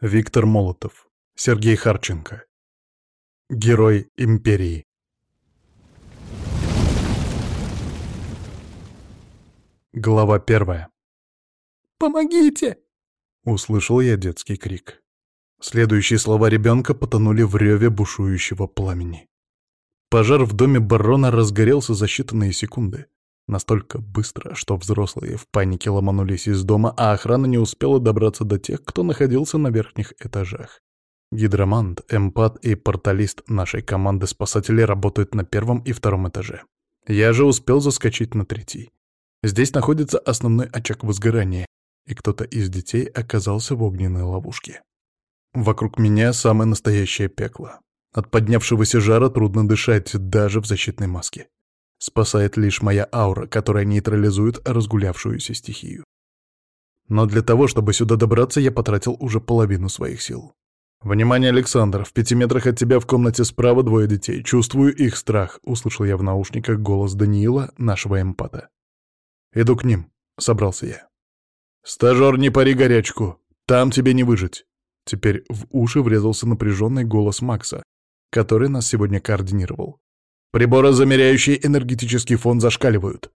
Виктор Молотов, Сергей Харченко. Герой империи. Глава первая. «Помогите!» — услышал я детский крик. Следующие слова ребенка потонули в реве бушующего пламени. Пожар в доме барона разгорелся за считанные секунды. Настолько быстро, что взрослые в панике ломанулись из дома, а охрана не успела добраться до тех, кто находился на верхних этажах. Гидромант, эмпат и порталист нашей команды спасателей работают на первом и втором этаже. Я же успел заскочить на третий. Здесь находится основной очаг возгорания, и кто-то из детей оказался в огненной ловушке. Вокруг меня самое настоящее пекло. От поднявшегося жара трудно дышать даже в защитной маске. Спасает лишь моя аура, которая нейтрализует разгулявшуюся стихию. Но для того, чтобы сюда добраться, я потратил уже половину своих сил. «Внимание, Александр! В пяти метрах от тебя в комнате справа двое детей. Чувствую их страх», — услышал я в наушниках голос Даниила, нашего эмпата. «Иду к ним», — собрался я. «Стажер, не пари горячку! Там тебе не выжить!» Теперь в уши врезался напряженный голос Макса, который нас сегодня координировал. Приборы, замеряющие энергетический фон, зашкаливают.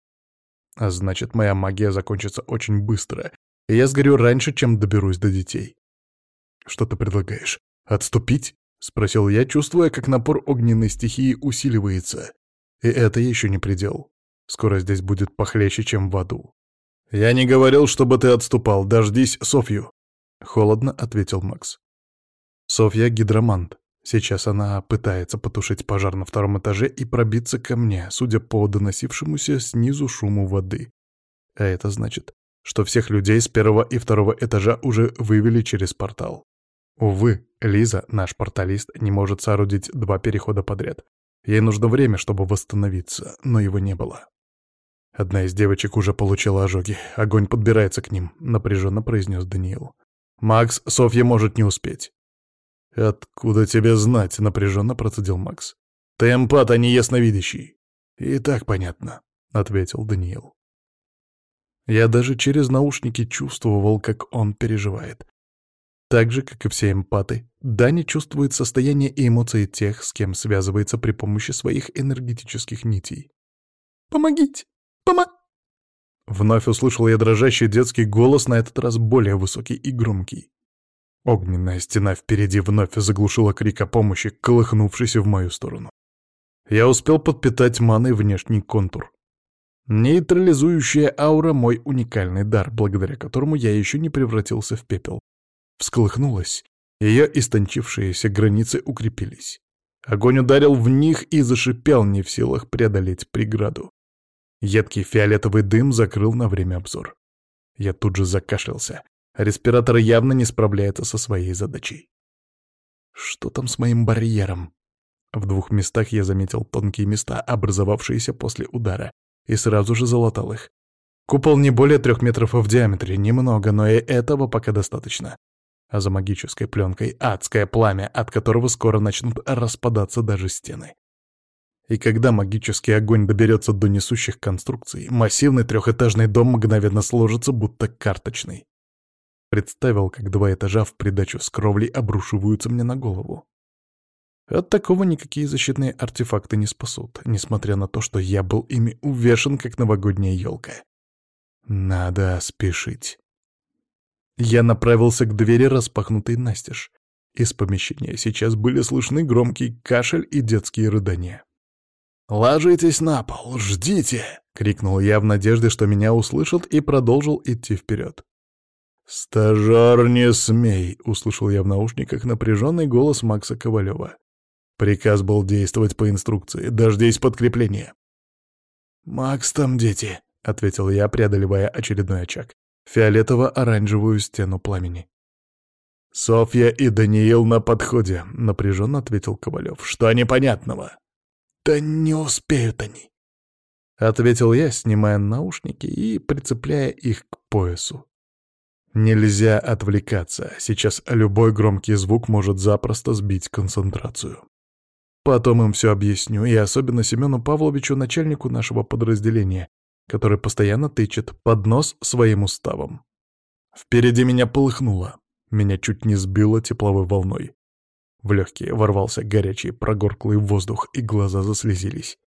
А значит, моя магия закончится очень быстро, и я сгорю раньше, чем доберусь до детей. Что ты предлагаешь? Отступить? Спросил я, чувствуя, как напор огненной стихии усиливается. И это еще не предел. Скоро здесь будет похлеще, чем в аду. «Я не говорил, чтобы ты отступал. Дождись Софью!» — холодно ответил Макс. Софья — гидромант, Сейчас она пытается потушить пожар на втором этаже и пробиться ко мне, судя по доносившемуся снизу шуму воды. А это значит, что всех людей с первого и второго этажа уже вывели через портал. Увы, Лиза, наш порталист, не может соорудить два перехода подряд. Ей нужно время, чтобы восстановиться, но его не было. Одна из девочек уже получила ожоги. Огонь подбирается к ним, напряженно произнес Даниил. Макс, Софья может не успеть. «Откуда тебе знать?» — напряженно процедил Макс. «Ты эмпат, а не ясновидящий». «И так понятно», — ответил Даниил. Я даже через наушники чувствовал, как он переживает. Так же, как и все эмпаты, Дани чувствует состояние и эмоции тех, с кем связывается при помощи своих энергетических нитей. «Помогите! пома. Вновь услышал я дрожащий детский голос, на этот раз более высокий и громкий. Огненная стена впереди вновь заглушила крик о помощи, колыхнувшийся в мою сторону. Я успел подпитать маной внешний контур. Нейтрализующая аура — мой уникальный дар, благодаря которому я еще не превратился в пепел. Всколыхнулась, ее истончившиеся границы укрепились. Огонь ударил в них и зашипел, не в силах преодолеть преграду. Едкий фиолетовый дым закрыл на время обзор. Я тут же закашлялся. Респиратор явно не справляется со своей задачей. Что там с моим барьером? В двух местах я заметил тонкие места, образовавшиеся после удара, и сразу же залатал их. Купол не более трех метров в диаметре, немного, но и этого пока достаточно. А за магической пленкой адское пламя, от которого скоро начнут распадаться даже стены. И когда магический огонь доберется до несущих конструкций, массивный трехэтажный дом мгновенно сложится, будто карточный. Представил, как два этажа в придачу с кровли обрушиваются мне на голову. От такого никакие защитные артефакты не спасут, несмотря на то, что я был ими увешан, как новогодняя елка. Надо спешить. Я направился к двери, распахнутой настежь. Из помещения сейчас были слышны громкий кашель и детские рыдания. «Ложитесь на пол, ждите!» — крикнул я в надежде, что меня услышат, и продолжил идти вперед. «Стажер, не смей!» — услышал я в наушниках напряженный голос Макса Ковалева. Приказ был действовать по инструкции. «Дождись подкрепления!» «Макс там, дети!» — ответил я, преодолевая очередной очаг. Фиолетово-оранжевую стену пламени. «Софья и Даниил на подходе», — напряженно ответил Ковалев. «Что непонятного?» «Да не успеют они», — ответил я, снимая наушники и прицепляя их к поясу. Нельзя отвлекаться, сейчас любой громкий звук может запросто сбить концентрацию. Потом им все объясню, и особенно Семену Павловичу, начальнику нашего подразделения, который постоянно тычет под нос своим уставом. Впереди меня полыхнуло, меня чуть не сбило тепловой волной. В легкие ворвался горячий прогорклый воздух, и глаза заслезились.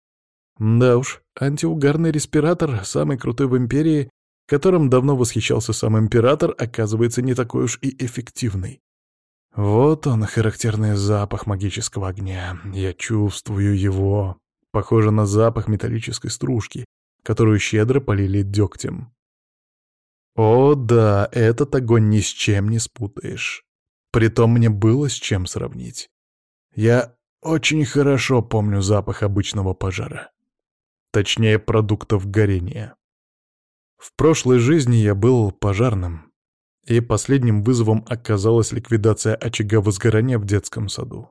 Да уж, антиугарный респиратор, самый крутой в империи, которым давно восхищался сам император, оказывается не такой уж и эффективный. Вот он, характерный запах магического огня. Я чувствую его. Похоже на запах металлической стружки, которую щедро полили дегтем. О да, этот огонь ни с чем не спутаешь. Притом мне было с чем сравнить. Я очень хорошо помню запах обычного пожара. Точнее, продуктов горения. В прошлой жизни я был пожарным, и последним вызовом оказалась ликвидация очага возгорания в детском саду.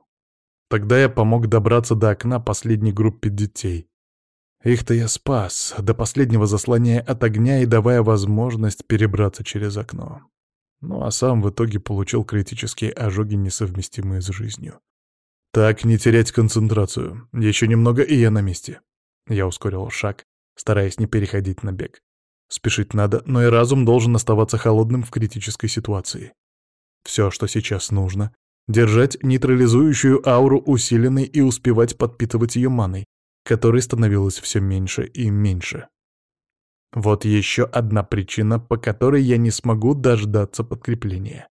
Тогда я помог добраться до окна последней группе детей. Их-то я спас, до последнего заслоняя от огня и давая возможность перебраться через окно. Ну а сам в итоге получил критические ожоги, несовместимые с жизнью. Так, не терять концентрацию. Еще немного, и я на месте. Я ускорил шаг, стараясь не переходить на бег. Спешить надо, но и разум должен оставаться холодным в критической ситуации. Все, что сейчас нужно — держать нейтрализующую ауру усиленной и успевать подпитывать ее маной, которой становилось все меньше и меньше. Вот еще одна причина, по которой я не смогу дождаться подкрепления.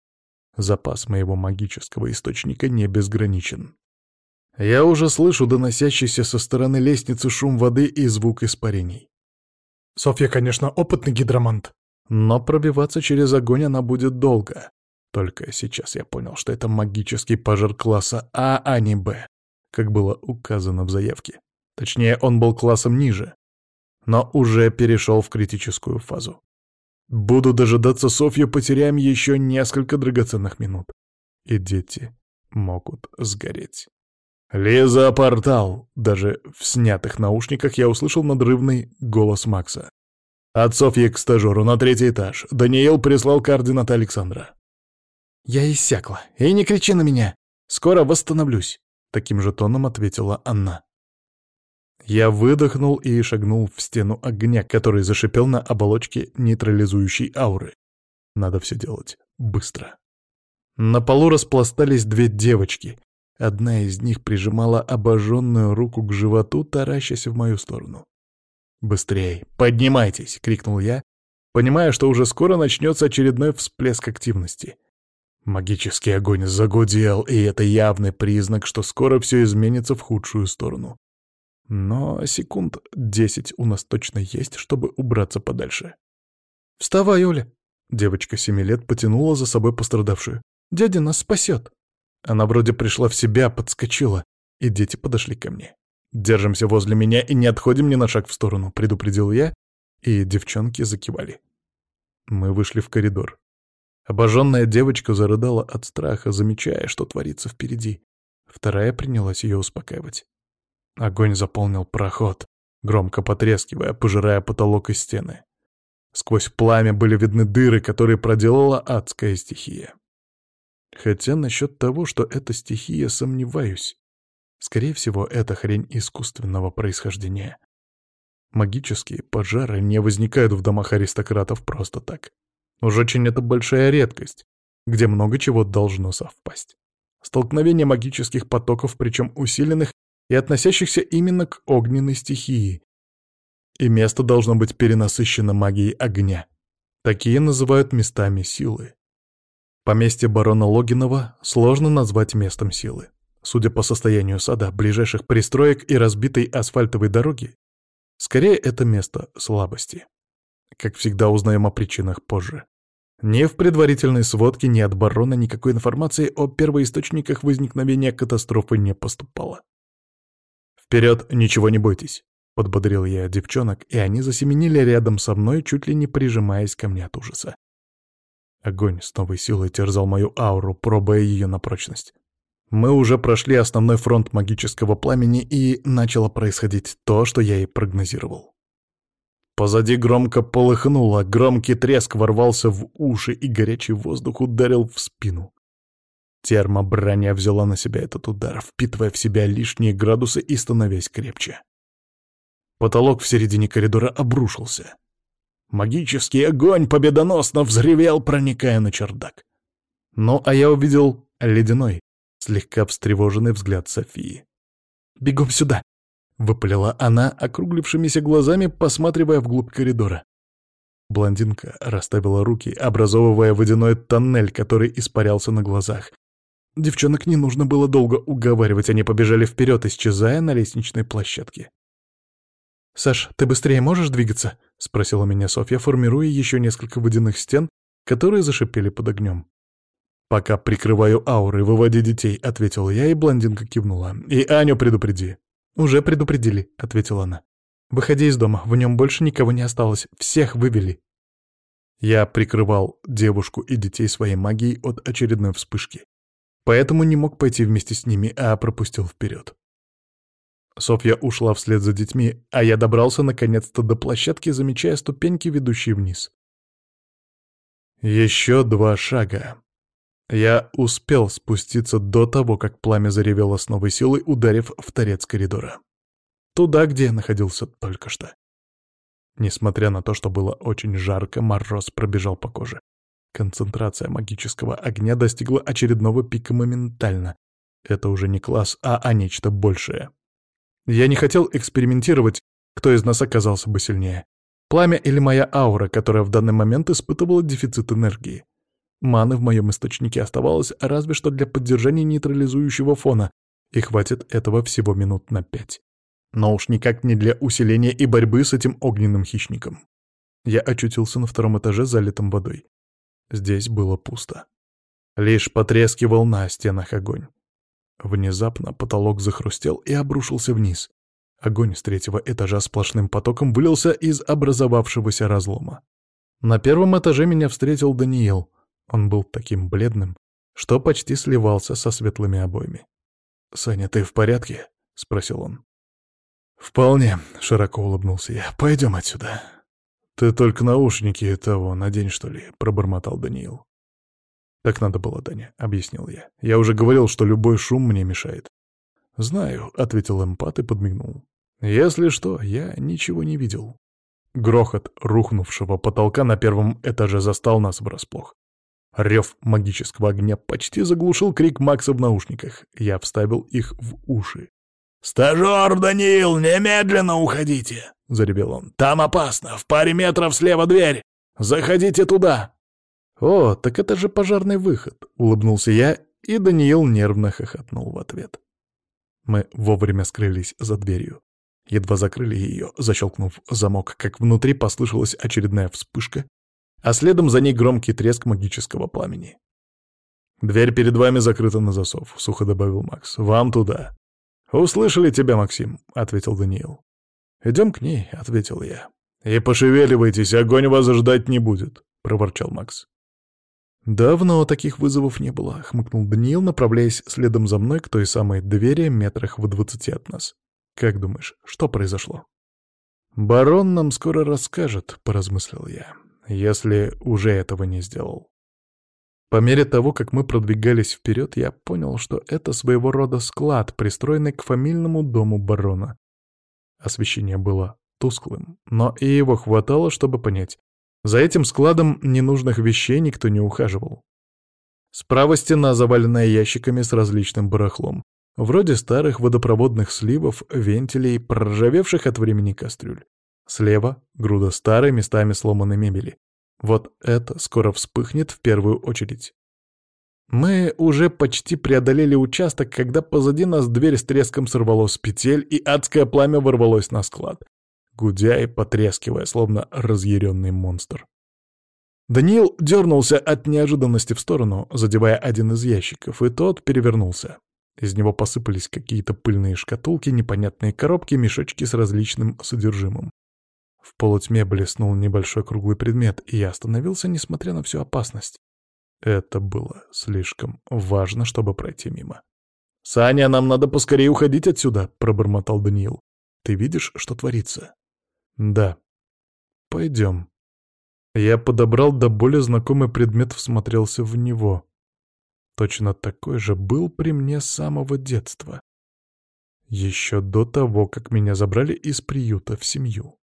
Запас моего магического источника не безграничен. Я уже слышу доносящийся со стороны лестницы шум воды и звук испарений. Софья, конечно, опытный гидромант, но пробиваться через огонь она будет долго. Только сейчас я понял, что это магический пожар класса А, а не Б, как было указано в заявке. Точнее, он был классом ниже, но уже перешел в критическую фазу. Буду дожидаться Софью, потеряем еще несколько драгоценных минут. И дети могут сгореть. «Лиза, портал!» Даже в снятых наушниках я услышал надрывный голос Макса. «От Софьи к стажеру на третий этаж. Даниил прислал координаты Александра». «Я иссякла. И не кричи на меня. Скоро восстановлюсь», — таким же тоном ответила Анна. Я выдохнул и шагнул в стену огня, который зашипел на оболочке нейтрализующей ауры. Надо все делать быстро. На полу распластались две девочки. Одна из них прижимала обожженную руку к животу, таращась в мою сторону. Быстрее, Поднимайтесь!» — крикнул я, понимая, что уже скоро начнется очередной всплеск активности. Магический огонь загудел, и это явный признак, что скоро все изменится в худшую сторону. Но секунд десять у нас точно есть, чтобы убраться подальше. «Вставай, Оля!» Девочка семи лет потянула за собой пострадавшую. «Дядя нас спасет!» Она вроде пришла в себя, подскочила, и дети подошли ко мне. «Держимся возле меня и не отходим ни на шаг в сторону», — предупредил я, и девчонки закивали. Мы вышли в коридор. Обожженная девочка зарыдала от страха, замечая, что творится впереди. Вторая принялась ее успокаивать. Огонь заполнил проход, громко потрескивая, пожирая потолок и стены. Сквозь пламя были видны дыры, которые проделала адская стихия. Хотя насчет того, что это стихия, сомневаюсь. Скорее всего, это хрень искусственного происхождения. Магические пожары не возникают в домах аристократов просто так. Уж очень это большая редкость, где много чего должно совпасть. Столкновение магических потоков, причем усиленных и относящихся именно к огненной стихии. И место должно быть перенасыщено магией огня. Такие называют местами силы. Поместье барона Логинова сложно назвать местом силы. Судя по состоянию сада, ближайших пристроек и разбитой асфальтовой дороги, скорее это место слабости. Как всегда, узнаем о причинах позже. Ни в предварительной сводке, ни от барона никакой информации о первоисточниках возникновения катастрофы не поступало. «Вперед, ничего не бойтесь!» — подбодрил я девчонок, и они засеменили рядом со мной, чуть ли не прижимаясь ко мне от ужаса. Огонь с новой силой терзал мою ауру, пробуя ее на прочность. Мы уже прошли основной фронт магического пламени, и начало происходить то, что я и прогнозировал. Позади громко полыхнуло, громкий треск ворвался в уши, и горячий воздух ударил в спину. Термоброня взяла на себя этот удар, впитывая в себя лишние градусы и становясь крепче. Потолок в середине коридора обрушился. Магический огонь победоносно взревел, проникая на чердак. Ну, а я увидел ледяной, слегка встревоженный взгляд Софии. «Бегом сюда!» — выпалила она, округлившимися глазами, посматривая вглубь коридора. Блондинка расставила руки, образовывая водяной тоннель, который испарялся на глазах. Девчонок не нужно было долго уговаривать, они побежали вперед, исчезая на лестничной площадке. «Саш, ты быстрее можешь двигаться?» — спросила меня Софья, формируя еще несколько водяных стен, которые зашипели под огнем. «Пока прикрываю ауры, выводи детей», — ответила я, и блондинка кивнула. «И Аню предупреди». «Уже предупредили», — ответила она. «Выходи из дома, в нем больше никого не осталось, всех вывели». Я прикрывал девушку и детей своей магией от очередной вспышки, поэтому не мог пойти вместе с ними, а пропустил вперед. Софья ушла вслед за детьми, а я добрался наконец-то до площадки, замечая ступеньки, ведущие вниз. Еще два шага. Я успел спуститься до того, как пламя заревело с новой силой, ударив в торец коридора. Туда, где находился только что. Несмотря на то, что было очень жарко, мороз пробежал по коже. Концентрация магического огня достигла очередного пика моментально. Это уже не класс А, а нечто большее. Я не хотел экспериментировать, кто из нас оказался бы сильнее. Пламя или моя аура, которая в данный момент испытывала дефицит энергии. Маны в моем источнике оставалось разве что для поддержания нейтрализующего фона, и хватит этого всего минут на пять. Но уж никак не для усиления и борьбы с этим огненным хищником. Я очутился на втором этаже, залитом водой. Здесь было пусто. Лишь потрескивал на стенах огонь. Внезапно потолок захрустел и обрушился вниз. Огонь с третьего этажа сплошным потоком вылился из образовавшегося разлома. На первом этаже меня встретил Даниил. Он был таким бледным, что почти сливался со светлыми обоями. «Саня, ты в порядке?» — спросил он. «Вполне», — широко улыбнулся я. «Пойдем отсюда». «Ты только наушники того надень, что ли», — пробормотал Даниил. «Так надо было, Таня», — объяснил я. «Я уже говорил, что любой шум мне мешает». «Знаю», — ответил эмпат и подмигнул. «Если что, я ничего не видел». Грохот рухнувшего потолка на первом этаже застал нас врасплох. Рев магического огня почти заглушил крик Макса в наушниках. Я вставил их в уши. «Стажер Даниил, немедленно уходите!» — заребел он. «Там опасно! В паре метров слева дверь! Заходите туда!» «О, так это же пожарный выход!» — улыбнулся я, и Даниил нервно хохотнул в ответ. Мы вовремя скрылись за дверью. Едва закрыли ее, защелкнув замок, как внутри послышалась очередная вспышка, а следом за ней громкий треск магического пламени. «Дверь перед вами закрыта на засов», — сухо добавил Макс. «Вам туда». «Услышали тебя, Максим», — ответил Даниил. «Идем к ней», — ответил я. «И пошевеливайтесь, огонь вас ждать не будет», — проворчал Макс. «Давно таких вызовов не было», — хмыкнул Даниил, направляясь следом за мной к той самой двери метрах в двадцати от нас. «Как думаешь, что произошло?» «Барон нам скоро расскажет», — поразмыслил я, — «если уже этого не сделал». По мере того, как мы продвигались вперед, я понял, что это своего рода склад, пристроенный к фамильному дому барона. Освещение было тусклым, но и его хватало, чтобы понять. За этим складом ненужных вещей никто не ухаживал. Справа стена, заваленная ящиками с различным барахлом, вроде старых водопроводных сливов, вентилей, проржавевших от времени кастрюль. Слева — груда старой, местами сломанной мебели. Вот это скоро вспыхнет в первую очередь. Мы уже почти преодолели участок, когда позади нас дверь с треском сорвалась с петель, и адское пламя ворвалось на склад гудя и потрескивая, словно разъяренный монстр. Даниил дернулся от неожиданности в сторону, задевая один из ящиков, и тот перевернулся. Из него посыпались какие-то пыльные шкатулки, непонятные коробки, мешочки с различным содержимым. В полутьме блеснул небольшой круглый предмет, и я остановился, несмотря на всю опасность. Это было слишком важно, чтобы пройти мимо. «Саня, нам надо поскорее уходить отсюда!» — пробормотал Даниил. «Ты видишь, что творится?» «Да. Пойдем». Я подобрал до более знакомый предмет, всмотрелся в него. Точно такой же был при мне с самого детства. Еще до того, как меня забрали из приюта в семью.